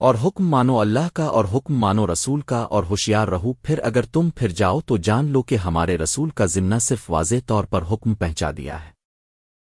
اور حکم مانو اللہ کا اور حکم مانو رسول کا اور ہوشیار رہو، پھر اگر تم پھر جاؤ تو جان لو کہ ہمارے رسول کا ذمہ صرف واضح طور پر حکم پہنچا دیا ہے۔